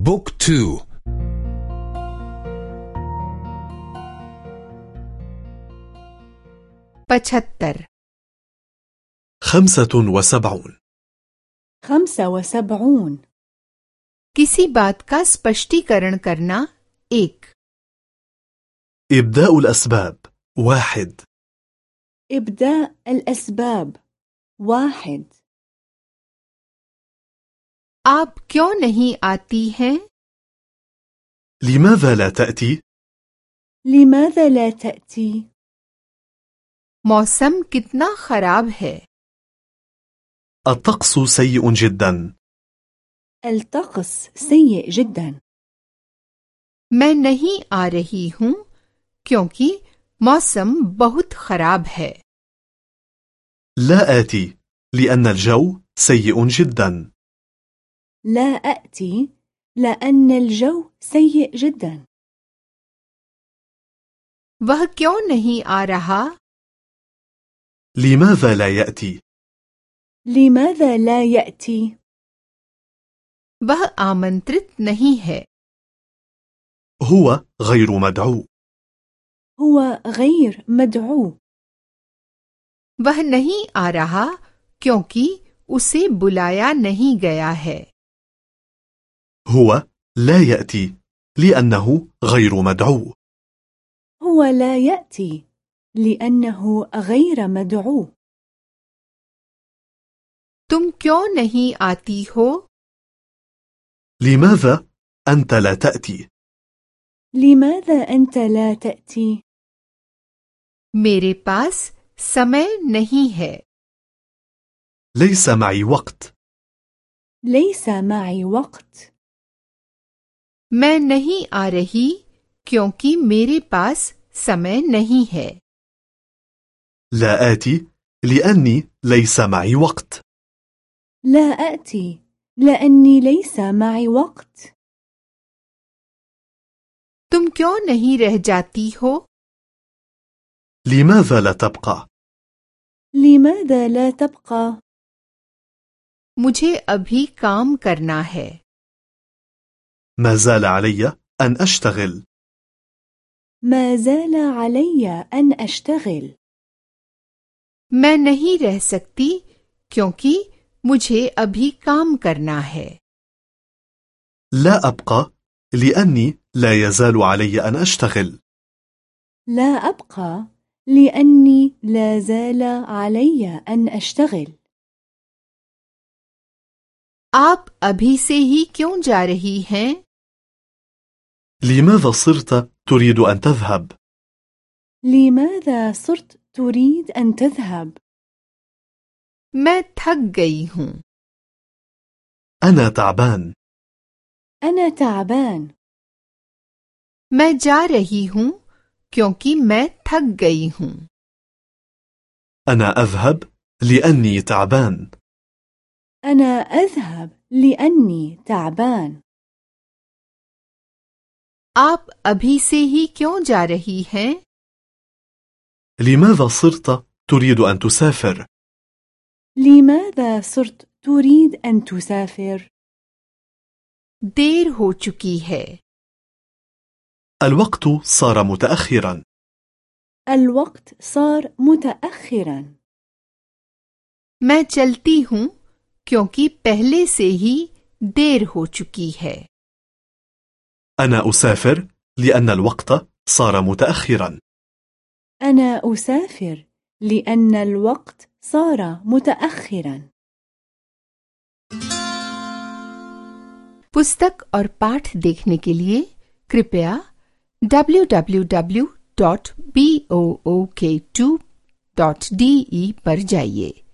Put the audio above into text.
بوك تو पचहत्तर خمسة وسبعون خمسة وسبعون किसी बात का स्पष्टीकरण करना एक إبداء الأسباب واحد إبداء الأسباب واحد आप क्यों नहीं आती हैं لماذا لا تأتي؟ لماذا لا تأتي؟ मौसम कितना खराब है الطقس سيء جدا الطقس سيء جدا मैं नहीं आ रही हूँ क्योंकि मौसम बहुत खराब है لا آتي لأن الجو سيء جدا لا أأتي لأن الجو سيء جدا वह क्यों नहीं आ रहा لماذا لا يأتي؟ لماذا لا يأتي؟ वह आमंत्रित नहीं है هو غير مدعو هو غير مدعو वह नहीं आ रहा क्योंकि उसे बुलाया नहीं गया है هو لا يأتي لأنه غير مدعو هو لا يأتي لأنه غير مدعو تم کیوں نهي آتي هو؟ لماذا أنت لا تأتي؟ لماذا أنت لا تأتي؟ ميري باس سمي نهي هي ليس معي وقت ليس معي وقت मैं नहीं आ रही क्योंकि मेरे पास समय नहीं है لا آتي لأني ليس معي وقت لا أأتي لأني ليس معي وقت तुम क्यों नहीं रह जाती हो لماذا لا تبقى؟ لماذا لا تبقى؟ मुझे अभी काम करना है ما زال علي أن أشتغل ما زال علي أن أشتغل मैं नहीं रह सकती क्योंकि मुझे अभी काम करना है لا أبقى لأني لا يزال علي أن أشتغل لا أبقى لأني لا زال علي أن أشتغل आप अभी से ही क्यों जा रही हैं لماذا صرت تريد أن تذهب؟ لماذا صرت تريد أن تذهب؟ मैं थक गई हूँ أنا تعبان أنا تعبان मैं जा रही हूँ क्योंकि मैं थक गई हूँ أنا أذهب لأني تعبان أنا أذهب لأني تعبان आप अभी से ही क्यों जा रही हैं لماذا صرت تريد أن تسافر؟ لماذا صرت تريد أن تسافر؟ देर हो चुकी है الوقت صار متأخرا الوقت صار متأخرا मैं चलती हूँ क्योंकि पहले से ही देर हो चुकी है أنا أسافر لأن الوقت صار متأخرا أنا أسافر لأن الوقت صار متأخرا पुस्तक और पाठ देखने के लिए कृपया www.book2.de पर जाइए